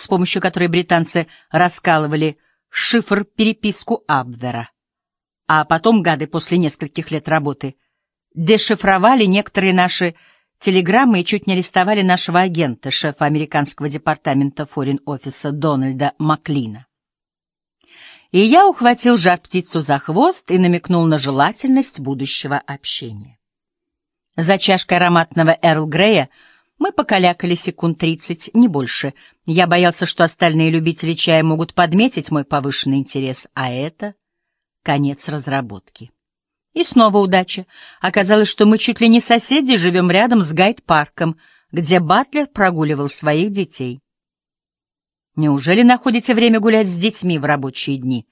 с помощью которой британцы раскалывали шифр-переписку Абвера. А потом гады после нескольких лет работы дешифровали некоторые наши телеграммы и чуть не арестовали нашего агента, шефа американского департамента форин-офиса Дональда Маклина. И я ухватил жар-птицу за хвост и намекнул на желательность будущего общения. За чашкой ароматного Эрл Грея мы покалякали секунд тридцать, не больше. Я боялся, что остальные любители чая могут подметить мой повышенный интерес, а это — конец разработки. И снова удача. Оказалось, что мы чуть ли не соседи, живем рядом с гайд-парком, где Батлер прогуливал своих детей. Неужели находите время гулять с детьми в рабочие дни?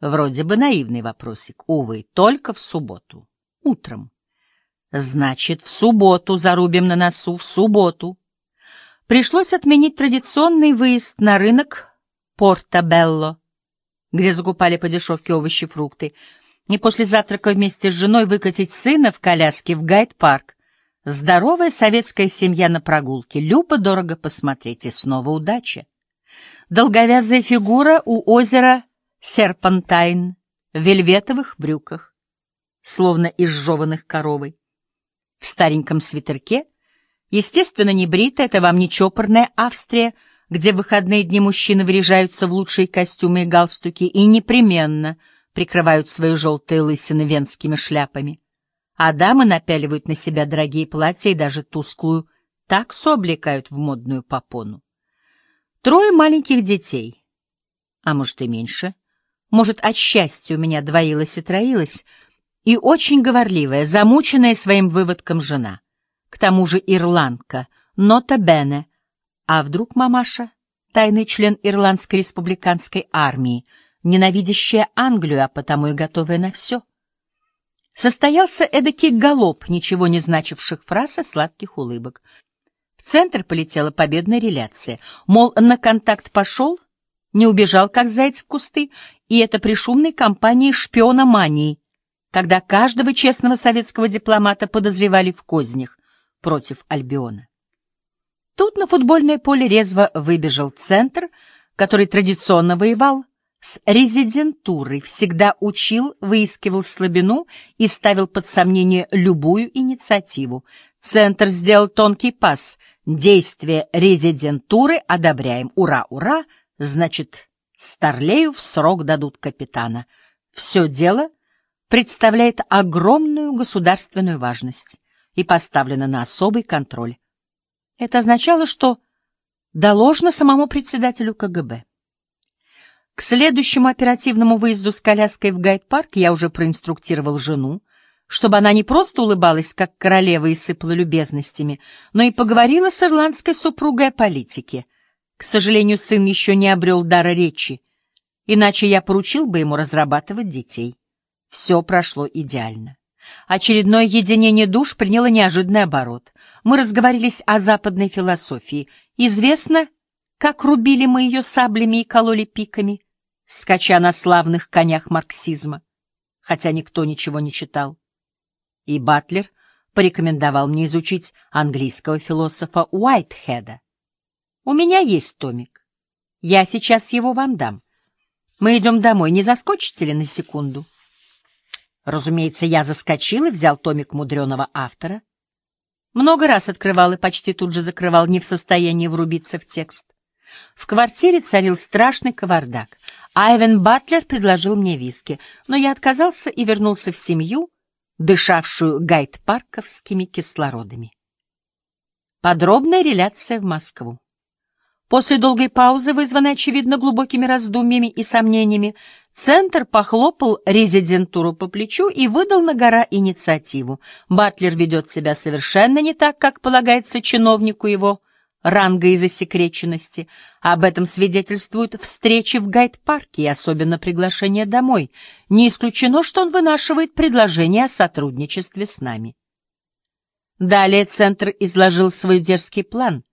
Вроде бы наивный вопросик. Увы, только в субботу. Утром. Значит, в субботу зарубим на носу, в субботу. Пришлось отменить традиционный выезд на рынок Порто-Белло, где закупали по дешевке овощи и фрукты, и после завтрака вместе с женой выкатить сына в коляске в гайд-парк. Здоровая советская семья на прогулке, любо-дорого посмотреть, и снова удача. Долговязая фигура у озера Серпантайн в вельветовых брюках, словно изжеванных коровой в стареньком свитерке. Естественно, не бритая, это вам не чопорная Австрия, где в выходные дни мужчины выряжаются в лучшие костюмы и галстуки и непременно прикрывают свои желтые лысины венскими шляпами. А дамы напяливают на себя дорогие платья и даже тусклую таксу облекают в модную попону. Трое маленьких детей, а может и меньше, может, от счастья у меня двоилось и троилось — и очень говорливая, замученная своим выводком жена. К тому же ирландка, нота бене. А вдруг мамаша, тайный член Ирландской республиканской армии, ненавидящая Англию, а потому и готовая на все? Состоялся эдакий галоп ничего не значивших фраз и сладких улыбок. В центр полетела победная реляция, мол, на контакт пошел, не убежал, как заяц в кусты, и это при шумной кампании шпиона мании, когда каждого честного советского дипломата подозревали в кознях против Альбиона. Тут на футбольное поле резво выбежал центр, который традиционно воевал с резидентурой, всегда учил, выискивал слабину и ставил под сомнение любую инициативу. Центр сделал тонкий пас. Действие резидентуры одобряем. Ура, ура! Значит, Старлею в срок дадут капитана. Все дело — представляет огромную государственную важность и поставлена на особый контроль. Это означало, что доложено самому председателю КГБ. К следующему оперативному выезду с коляской в гайд-парк я уже проинструктировал жену, чтобы она не просто улыбалась, как королева, и сыпала любезностями, но и поговорила с ирландской супругой о политике. К сожалению, сын еще не обрел дара речи, иначе я поручил бы ему разрабатывать детей. Все прошло идеально. Очередное единение душ приняло неожиданный оборот. Мы разговорились о западной философии. Известно, как рубили мы ее саблями и кололи пиками, скача на славных конях марксизма, хотя никто ничего не читал. И Батлер порекомендовал мне изучить английского философа Уайтхеда. У меня есть томик. Я сейчас его вам дам. Мы идем домой, не заскочите ли на секунду? Разумеется, я заскочил и взял томик мудреного автора. Много раз открывал и почти тут же закрывал, не в состоянии врубиться в текст. В квартире царил страшный кавардак. Айвен Батлер предложил мне виски, но я отказался и вернулся в семью, дышавшую гайд-парковскими кислородами. Подробная реляция в Москву. После долгой паузы, вызванной, очевидно, глубокими раздумьями и сомнениями, Центр похлопал резидентуру по плечу и выдал на гора инициативу. Батлер ведет себя совершенно не так, как полагается чиновнику его ранга и засекреченности. Об этом свидетельствуют встречи в гайд-парке и особенно приглашение домой. Не исключено, что он вынашивает предложение о сотрудничестве с нами. Далее Центр изложил свой дерзкий план —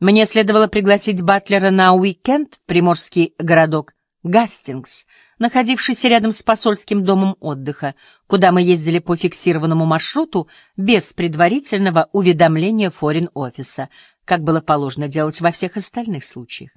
мне следовало пригласить Батлера на уикенд в приморский городок Гастингс, находившийся рядом с посольским домом отдыха, куда мы ездили по фиксированному маршруту без предварительного уведомления форин-офиса, как было положено делать во всех остальных случаях.